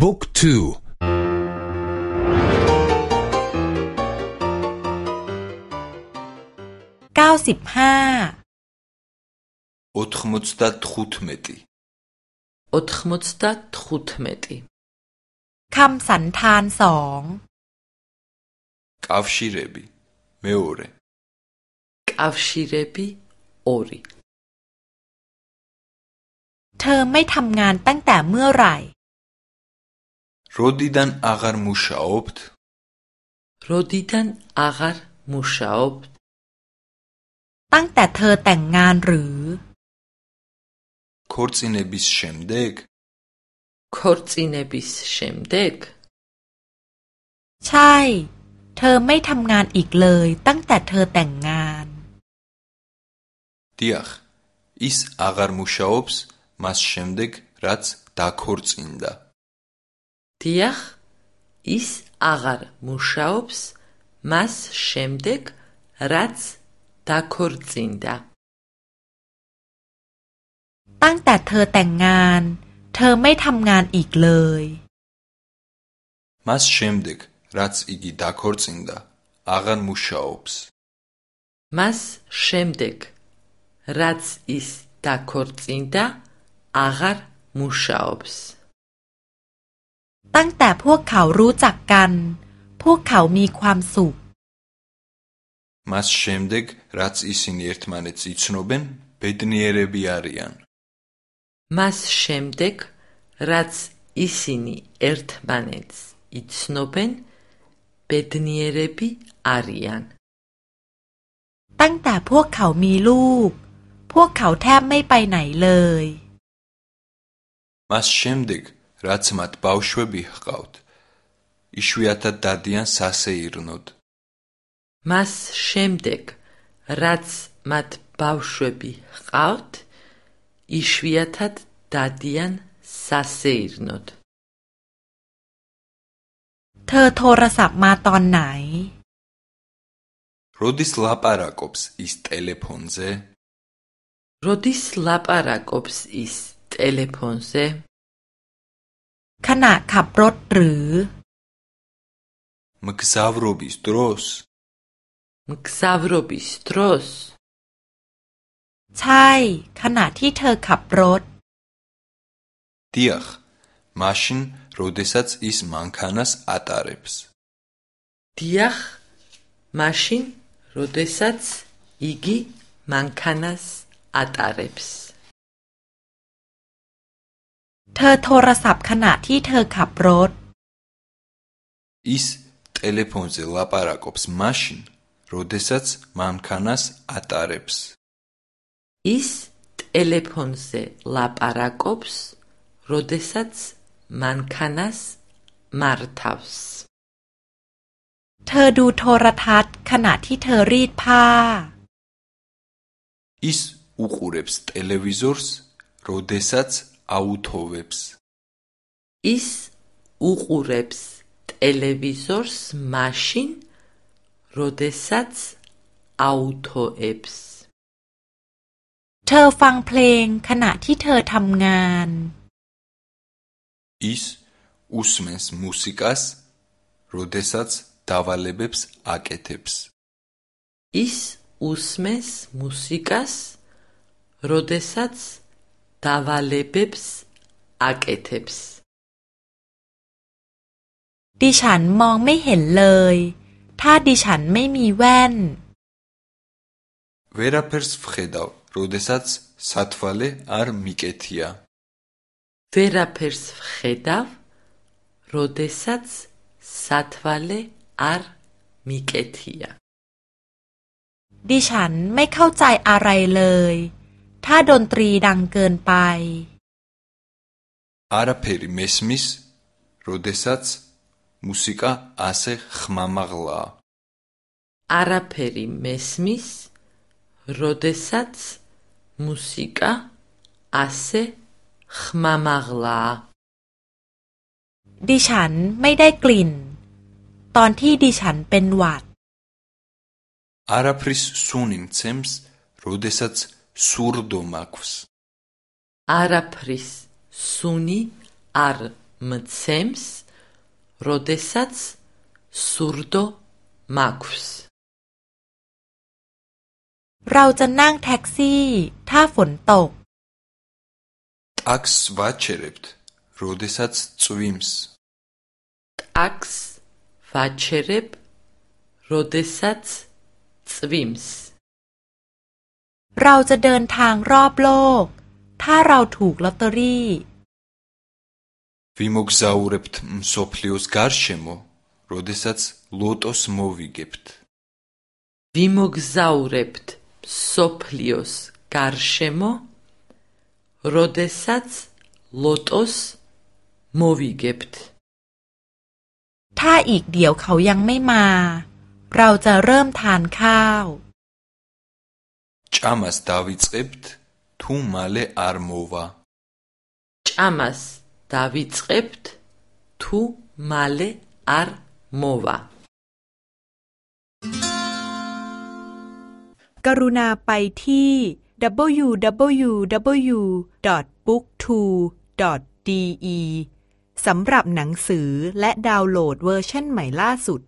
บุ๊กทูเก้าสิบห้าอุทมุตตาทุตเมติอุทมุตตาทุตเมติคำสันธานสองกาฟชิเรบีเมโอเรกาฟชิเรบีโอริเธอไม่ทำงานตั้งแต่เมื่อไหร่ როდიდან აღარ მუშაობთ როდიდან აღარ მუშაობთ ตั้งแต่เธอแต่งงานหรือ ქორწინების შემდეგ ქორწინების შემდეგ ใช่ เธอไม่ทำงานอีกเลย ตั้งแต่เธอแต่งงาน დიახ ის აღარ მუშაობს მას შემდეგ რაც დაქორწინდა დიახ ის აღარ მუშაობს მას შემდეგ რაც დაქორწინდა ตั้งแต่เธอแต่งงาน เธอไม่ทำงานอีกเลย მას შემდეგ რაც იგი დაქორწინდა აღარ მუშაობს მას შემდეგ რაც ის დაქორწინდა აღარ მუშაობს ตั้งแต่พวกเขารู้จักกัน พวกเขามีความสุข მას შემდეგ რაც ისინი ერთმანეთს იცნობენ ბედნიერები არიან მას შემდეგ რაც ისინი ერთმანეთს იცნობენ ბედნიერები არიან ตั้งแต่พวกเขามีลูก พวกเขาแทบไม่ไปไหนเลย მას შემდეგ რაც მათ ბავშვები ჰყავთ იშვიათად დადიან სასეირნოდ მას შემდეგ რაც მათ ბავშვები ჰყავთ იშვიათად დადიან სასეირნოდ เธอโทรศัพท์มาตอนไหน როდის ლაპარაკობს ის ტელეფონზე როდის ლაპარაკობს ის ტელეფონზე ขณะขับรถหรือ მგზავრობის დროს მგზავრობის დროს ใช่ ขณะที่เธอขับรถ დიახ მაშინ როდესაც ის მანქანას ატარებს დიახ მაშინ როდესაც იგი მანქანას ატარებს เธอโทรศัพท์ขณะที่เธอขับรถ ის ტელეფონზე ლაპარაკობს მაშინ როდესაც მანქანას ატარებს ის ტელეფონზე ლაპარაკობს როდესაც მანქანას მართავს เธอดูโทรทัศน์ขณะที่เธอรีดผ้า ის უყურებს ტელევიზორს როდესაც აუთოვებს ის უყურებს ტელევიზორს მაშინ როდესაც აუთოებს เธอฟังเพลงขณะที่เธอทำงาน ის უსმენს მუსიკას როდესაც დავალებებს აკეთებს ის უსმენს მუსიკას როდესაც დავალებებს აკეთებს ดิฉันมองไม่เห็นเลย ถ้าดิฉันไม่มีแว่น ვერაფერს ვხედავ როდესაც სათვალე არ მიკეთია ვერაფერს ვხედავ როდესაც სათვალე არ მიკეთია ดิฉันไม่เข้าใจอะไรเลย ถ้าดนตรีดังเกินไป არაფერი მესმის როდესაც მუსიკა ასე ხმამაღლაა არაფერი მესმის როდესაც მუსიკა ასე ხმამაღლაა ดิฉันไม่ได้กลิ่น ตอนที่ดิฉันเป็นหวัด არაფრის სუნი მცემს როდესაც სურდო მაქვს არაფრის სუნი არ მცემს, როდესაც სურდო მაქვს. เราจะนั่งแท็กซี่ ถ้าฝนตก ტაქსს ვაჩერებთ, როდესაც წვიმს. ტაქსს ვაჩერებ, როდესაც წვიმს. เราจะเดินทางรอบโลก ถ้าเราถูกลอตเตอรี่ ვიმოგზაურებთ მსოფლიოს გარშემო, როდესაც ლოტოს მოვიგებთ. ვიმოგზაურებთ მსოფლიოს გარშემო, როდესაც ლოტოს მოვიგებთ. ถ้าอีกเดี๋ยวเขายังไม่มา เราจะเริ่มทานข้าว ჭამას დავიწყებთ, თუ მალე არ მოვა. ჭამას დავიწყებთ, თუ მალე არ მოვა. กรุณาไปที่ www.booktwo.de สำหรับหนังสือและดาวน์โหลดเวอร์ชันใหม่ล่าสุด